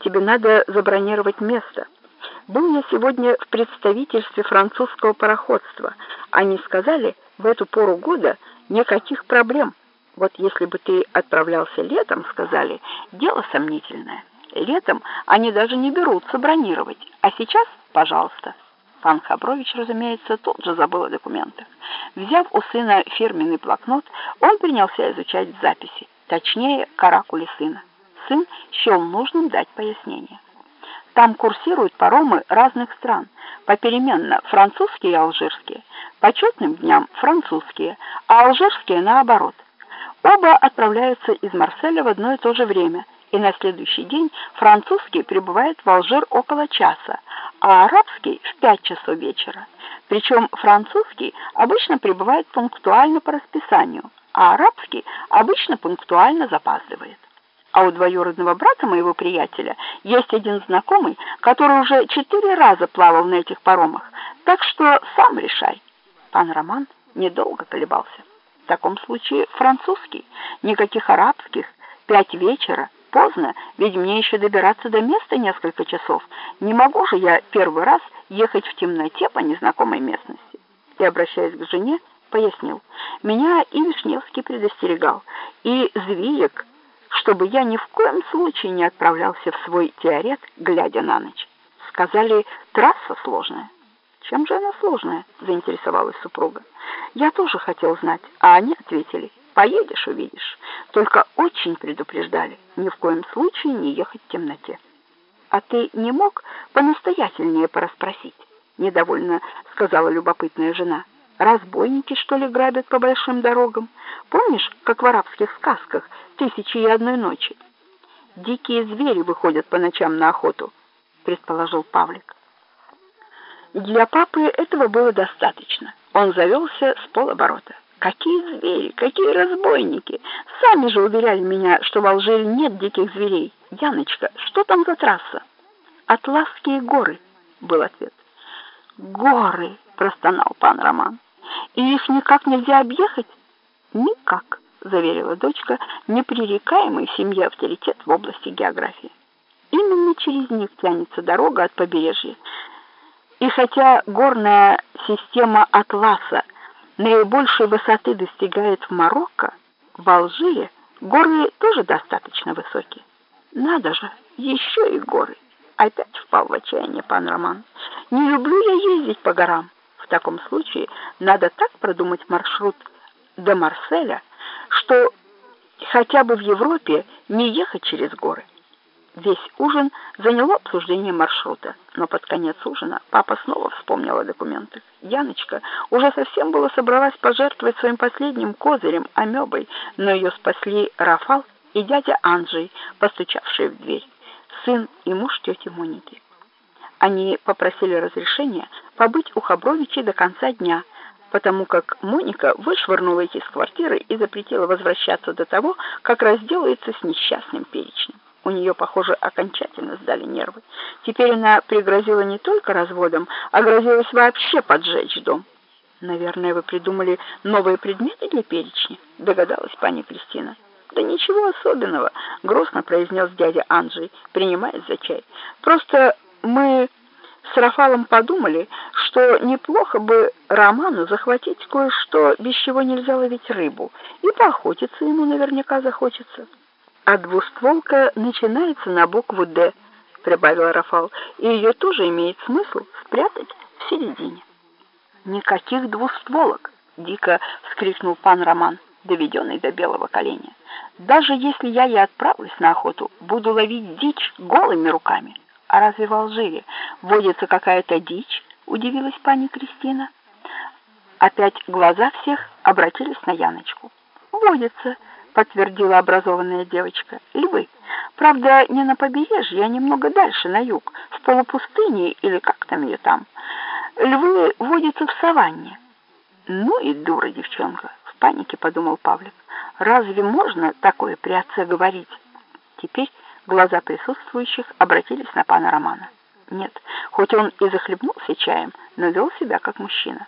тебе надо забронировать место. Был я сегодня в представительстве французского пароходства. Они сказали, в эту пору года никаких проблем. Вот если бы ты отправлялся летом, сказали, дело сомнительное. Летом они даже не берутся бронировать, а сейчас, пожалуйста. Пан Хабрович, разумеется, тут же забыл о документах. Взяв у сына фирменный блокнот, он принялся изучать записи, точнее, каракули сына. Сын счел нужным дать пояснение. Там курсируют паромы разных стран, попеременно французские и алжирские, по четным дням французские, а алжирские наоборот. Оба отправляются из Марселя в одно и то же время – и на следующий день французский прибывает в Алжир около часа, а арабский в пять часов вечера. Причем французский обычно прибывает пунктуально по расписанию, а арабский обычно пунктуально запаздывает. А у двоюродного брата моего приятеля есть один знакомый, который уже четыре раза плавал на этих паромах, так что сам решай. Пан Роман недолго колебался. В таком случае французский, никаких арабских, пять вечера, Поздно, ведь мне еще добираться до места несколько часов. Не могу же я первый раз ехать в темноте по незнакомой местности. И, обращаясь к жене, пояснил. Меня и Вишневский предостерегал, и Звиек, чтобы я ни в коем случае не отправлялся в свой теорет, глядя на ночь. Сказали, трасса сложная. Чем же она сложная? Заинтересовалась супруга. Я тоже хотел знать, а они ответили, поедешь, увидишь. Только очень предупреждали, ни в коем случае не ехать в темноте. А ты не мог понастоятельнее порасспросить? Недовольно сказала любопытная жена. Разбойники, что ли, грабят по большим дорогам? Помнишь, как в арабских сказках «Тысячи и одной ночи»? Дикие звери выходят по ночам на охоту, предположил Павлик. Для папы этого было достаточно. Он завелся с полоборота. Какие звери, какие разбойники! Сами же уверяли меня, что в Алжире нет диких зверей. Яночка, что там за трасса? Атласские горы, был ответ. Горы, простонал пан Роман. И их никак нельзя объехать? Никак, заверила дочка, непререкаемый семье авторитет в области географии. Именно через них тянется дорога от побережья. И хотя горная система Атласа наибольшей высоты достигает в Марокко, в Алжире горы тоже достаточно высокие. Надо же, еще и горы. Опять впал в отчаяние пан Роман. Не люблю я ездить по горам. В таком случае надо так продумать маршрут до Марселя, что хотя бы в Европе не ехать через горы. Весь ужин заняло обсуждение маршрута, но под конец ужина папа снова вспомнил о документах. Яночка уже совсем было собралась пожертвовать своим последним козырем амебой, но ее спасли Рафал и дядя Анджей, постучавшие в дверь, сын и муж тети Моники. Они попросили разрешения побыть у Хабровичей до конца дня, потому как Моника вышвырнула их из квартиры и запретила возвращаться до того, как разделается с несчастным перечнем. У нее, похоже, окончательно сдали нервы. Теперь она пригрозила не только разводом, а грозилась вообще поджечь дом. Наверное, вы придумали новые предметы для перечня, догадалась пани Кристина. Да ничего особенного, грустно произнес дядя Анджей, принимаясь за чай. Просто мы с Рафалом подумали, что неплохо бы Роману захватить кое-что, без чего нельзя ловить рыбу, и поохотиться ему наверняка захочется а двустволка начинается на букву «Д», — прибавил Рафал, — и ее тоже имеет смысл спрятать в середине. «Никаких двустволок!» — дико вскрикнул пан Роман, доведенный до белого коленя. «Даже если я и отправлюсь на охоту, буду ловить дичь голыми руками. А разве в Алжире водится какая-то дичь?» — удивилась пани Кристина. Опять глаза всех обратились на Яночку. «Водится!» подтвердила образованная девочка. Львы. Правда, не на побережье, а немного дальше, на юг, в полупустыне или как там ее там. Львы водятся в саванне. Ну и дура девчонка, в панике подумал Павлик. Разве можно такое при отце говорить? Теперь глаза присутствующих обратились на пана Романа. Нет, хоть он и захлебнулся чаем, но вел себя как мужчина.